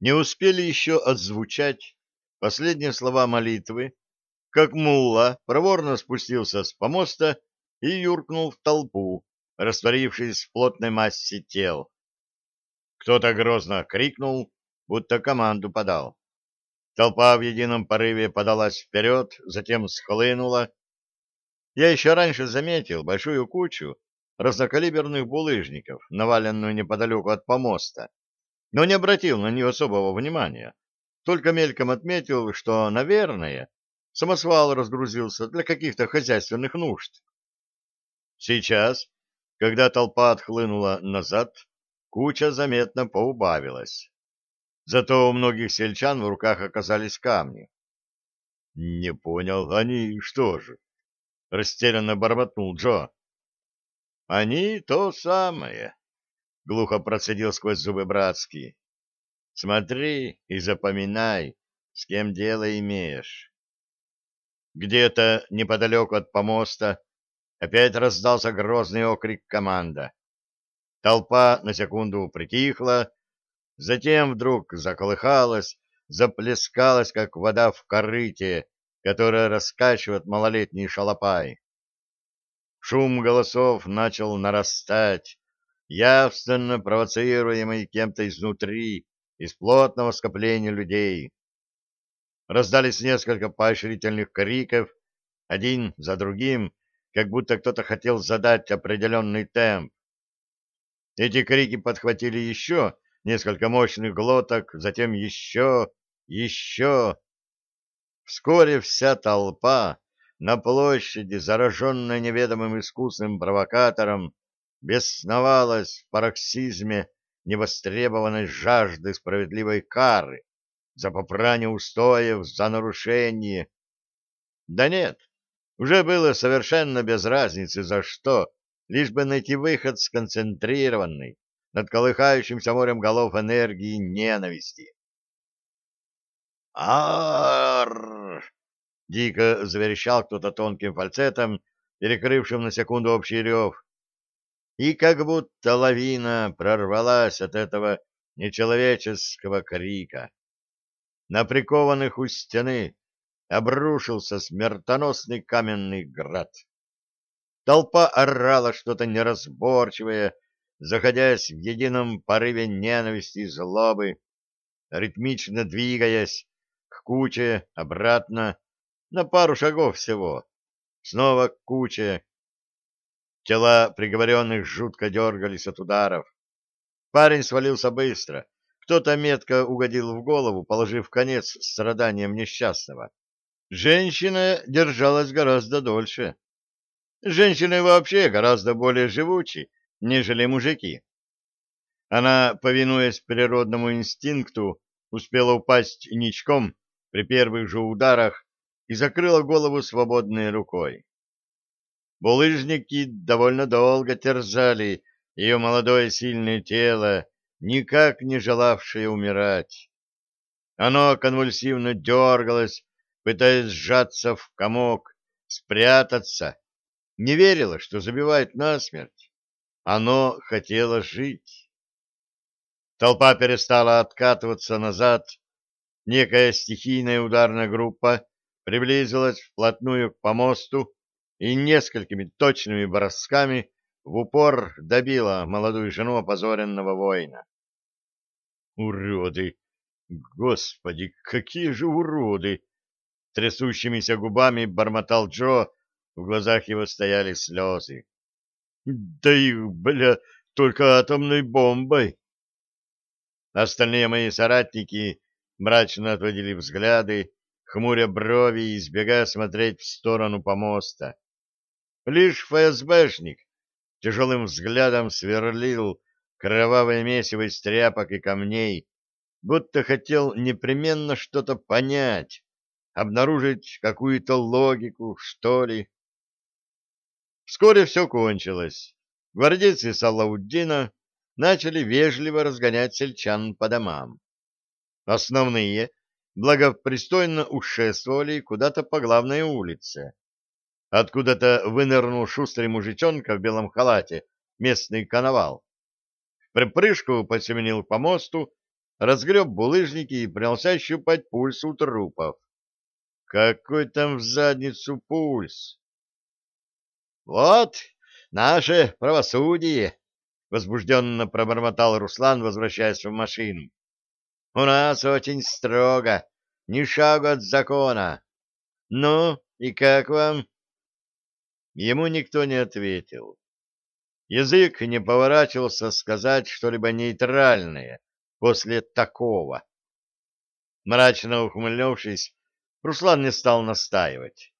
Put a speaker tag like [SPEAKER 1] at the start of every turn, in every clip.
[SPEAKER 1] Не успели еще отзвучать последние слова молитвы, как мулла проворно спустился с помоста и юркнул в толпу, растворившись в плотной массе тел. Кто-то грозно крикнул, будто команду подал. Толпа в едином порыве подалась вперед, затем схлынула. Я еще раньше заметил большую кучу разнокалиберных булыжников, наваленную неподалеку от помоста но не обратил на нее особого внимания, только мельком отметил, что, наверное, самосвал разгрузился для каких-то хозяйственных нужд. Сейчас, когда толпа отхлынула назад, куча заметно поубавилась. Зато у многих сельчан в руках оказались камни. — Не понял, они что же? — растерянно бормотнул Джо. — Они то самое, глухо процедил сквозь зубы братский. Смотри и запоминай, с кем дело имеешь. Где-то неподалеку от помоста опять раздался грозный окрик команда. Толпа на секунду притихла, затем вдруг заколыхалась, заплескалась, как вода в корыте, которая раскачивает малолетний шалопай. Шум голосов начал нарастать, явственно провоцируемый кем-то изнутри, из плотного скопления людей. Раздались несколько поощрительных криков, один за другим, как будто кто-то хотел задать определенный темп. Эти крики подхватили еще несколько мощных глоток, затем еще, еще. Вскоре вся толпа на площади, зараженная неведомым искусным провокатором, бесновалась в пароксизме невостребованной жажды справедливой кары за попрание устоев, за нарушение. Да нет, уже было совершенно без разницы за что, лишь бы найти выход сконцентрированный над колыхающимся морем голов энергии ненависти. «Ар!» — дико заверещал кто-то тонким фальцетом, перекрывшим на секунду общий рев и как будто лавина прорвалась от этого нечеловеческого крика. На прикованных у стены обрушился смертоносный каменный град. Толпа орала что-то неразборчивое, заходясь в едином порыве ненависти и злобы, ритмично двигаясь к куче, обратно, на пару шагов всего, снова к куче, Тела приговоренных жутко дергались от ударов. Парень свалился быстро. Кто-то метко угодил в голову, положив конец страданиям несчастного. Женщина держалась гораздо дольше. Женщины вообще гораздо более живучи, нежели мужики. Она, повинуясь природному инстинкту, успела упасть ничком при первых же ударах и закрыла голову свободной рукой. Булыжники довольно долго терзали ее молодое сильное тело, никак не желавшее умирать. Оно конвульсивно дергалось, пытаясь сжаться в комок, спрятаться, не верило, что забивает насмерть. Оно хотело жить. Толпа перестала откатываться назад. Некая стихийная ударная группа приблизилась вплотную к помосту, и несколькими точными бросками в упор добила молодую жену опозоренного воина. «Уроды! Господи, какие же уроды!» Трясущимися губами бормотал Джо, в глазах его стояли слезы. «Да их, бля, только атомной бомбой!» Остальные мои соратники мрачно отводили взгляды, хмуря брови и избегая смотреть в сторону помоста. Лишь ФСБшник тяжелым взглядом сверлил кровавое месиво из тряпок и камней, будто хотел непременно что-то понять, обнаружить какую-то логику, что ли. Вскоре все кончилось. Гвардейцы Салауддина начали вежливо разгонять сельчан по домам. Основные благопристойно ушествовали куда-то по главной улице. Откуда-то вынырнул шустрый мужичонка в белом халате, местный коновал. В припрыжку посеменил по мосту, разгреб булыжники и принялся щупать пульс у трупов. Какой там в задницу пульс? Вот наше правосудие, возбужденно пробормотал Руслан, возвращаясь в машину. У нас очень строго, ни шагу от закона. Ну, и как вам? Ему никто не ответил. Язык не поворачивался сказать что-либо нейтральное после такого. Мрачно ухмыльнувшись, Руслан не стал настаивать.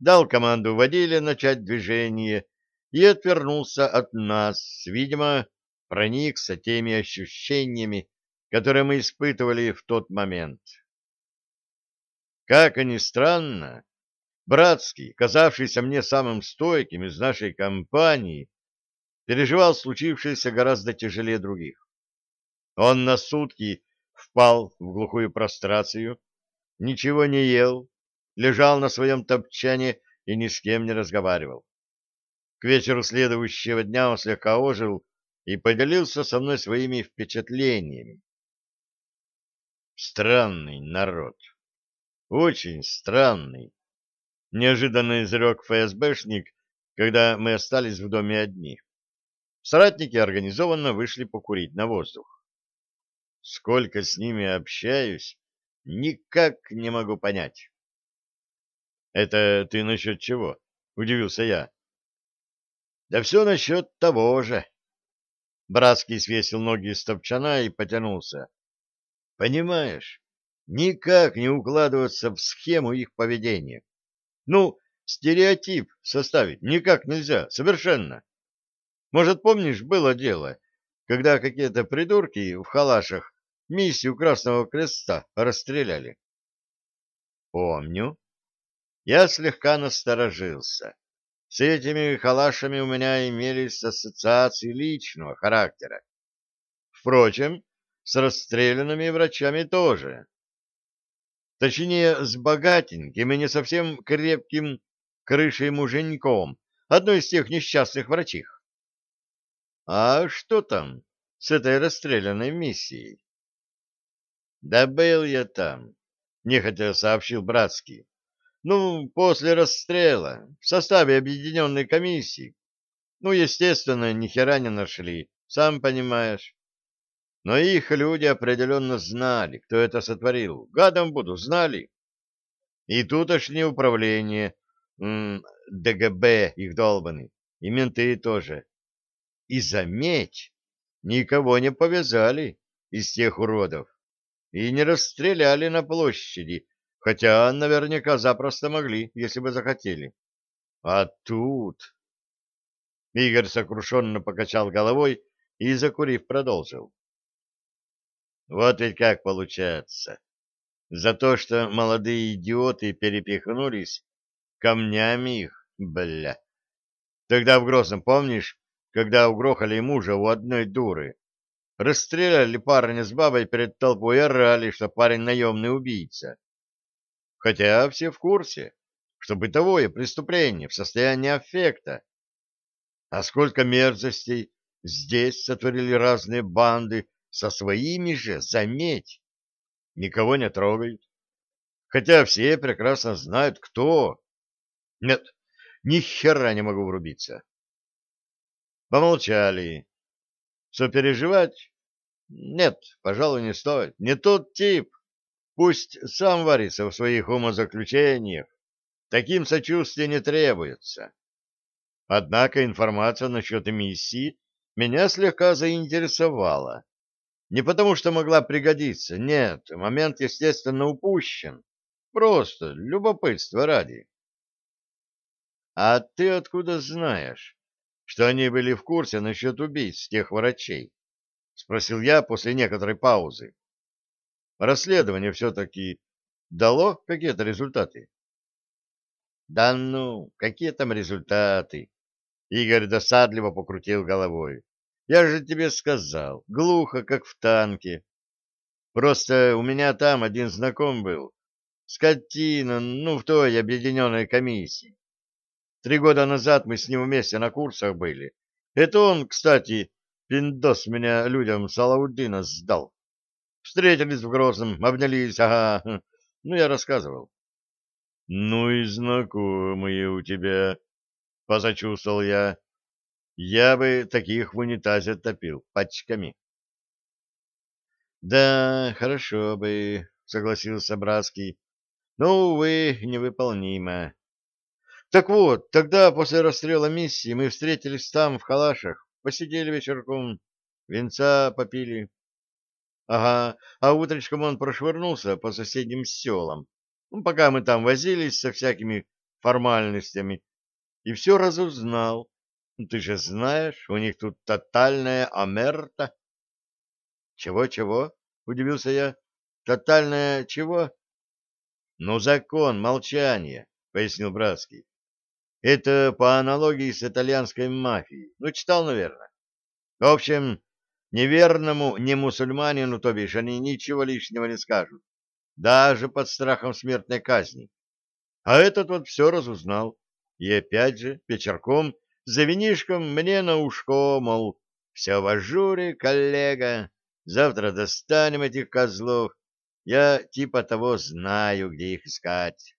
[SPEAKER 1] Дал команду водиле начать движение и отвернулся от нас, видимо, проникся теми ощущениями, которые мы испытывали в тот момент. Как ни странно, Братский, казавшийся мне самым стойким из нашей компании, переживал случившееся гораздо тяжелее других. Он на сутки впал в глухую прострацию, ничего не ел, лежал на своем топчане и ни с кем не разговаривал. К вечеру следующего дня он слегка ожил и поделился со мной своими впечатлениями. Странный народ. Очень странный. Неожиданно изрек ФСБшник, когда мы остались в доме одни. Соратники организованно вышли покурить на воздух. Сколько с ними общаюсь, никак не могу понять. «Это ты насчет чего?» — удивился я. «Да все насчет того же». Братский свесил ноги с топчана и потянулся. «Понимаешь, никак не укладываться в схему их поведения. Ну, стереотип составить никак нельзя, совершенно. Может, помнишь, было дело, когда какие-то придурки в халашах миссию Красного Креста расстреляли? Помню. Я слегка насторожился. С этими халашами у меня имелись ассоциации личного характера. Впрочем, с расстрелянными врачами тоже. Точнее, с богатеньким и не совсем крепким крышей муженьком, одной из тех несчастных врачих. А что там с этой расстрелянной миссией? Да был я там, нехотя сообщил Братский. Ну, после расстрела, в составе объединенной комиссии. Ну, естественно, ни хера не нашли, сам понимаешь. Но их люди определенно знали, кто это сотворил. Гадом буду, знали. И тутошнее управление, ДГБ их долбаны, и менты тоже. И заметь, никого не повязали из тех уродов и не расстреляли на площади, хотя наверняка запросто могли, если бы захотели. А тут... Игорь сокрушенно покачал головой и, закурив, продолжил. Вот ведь как получается. За то, что молодые идиоты перепихнулись, камнями их, бля. Тогда в Грозном, помнишь, когда угрохали мужа у одной дуры? Расстреляли парня с бабой перед толпой и орали, что парень наемный убийца. Хотя все в курсе, что бытовое преступление в состоянии аффекта. А сколько мерзостей здесь сотворили разные банды, со своими же, заметь, никого не трогают. Хотя все прекрасно знают, кто. Нет, ни хера не могу врубиться. Помолчали. Сопереживать? Нет, пожалуй, не стоит. Не тот тип. Пусть сам варится в своих умозаключениях. Таким сочувствия не требуется. Однако информация насчет эмиссии меня слегка заинтересовала. Не потому, что могла пригодиться, нет, момент, естественно, упущен. Просто любопытство ради. — А ты откуда знаешь, что они были в курсе насчет убийств тех врачей? — спросил я после некоторой паузы. Расследование все-таки дало какие-то результаты? — Да ну, какие там результаты? Игорь досадливо покрутил головой. Я же тебе сказал, глухо, как в танке. Просто у меня там один знаком был. Скотина, ну, в той объединенной комиссии. Три года назад мы с ним вместе на курсах были. Это он, кстати, пиндос меня людям Салаудина сдал. Встретились в Грозном, обнялись, ага. Ну, я рассказывал. — Ну и знакомые у тебя, — позачувствовал я. Я бы таких в унитазе топил пачками. — Да, хорошо бы, — согласился Братский. — Но, увы, невыполнимо. Так вот, тогда после расстрела миссии мы встретились там, в Халашах, посидели вечерком, венца попили. Ага, а утречком он прошвырнулся по соседним селам, ну, пока мы там возились со всякими формальностями, и все разузнал. Ну, ты же знаешь, у них тут тотальная омерта. Чего-чего? — удивился я. Тотальная чего? Ну, закон молчания, — пояснил Братский. Это по аналогии с итальянской мафией. Ну, читал, наверное. В общем, неверному не мусульманину, то бишь, они ничего лишнего не скажут. Даже под страхом смертной казни. А этот вот все разузнал. И опять же, вечерком, за винишком мне на ушко, мол, все в ажуре, коллега, завтра достанем этих козлов. Я типа того знаю, где их искать.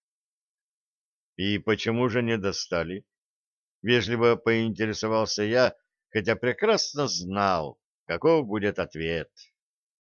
[SPEAKER 1] И почему же не достали? Вежливо поинтересовался я, хотя прекрасно знал, каков будет ответ.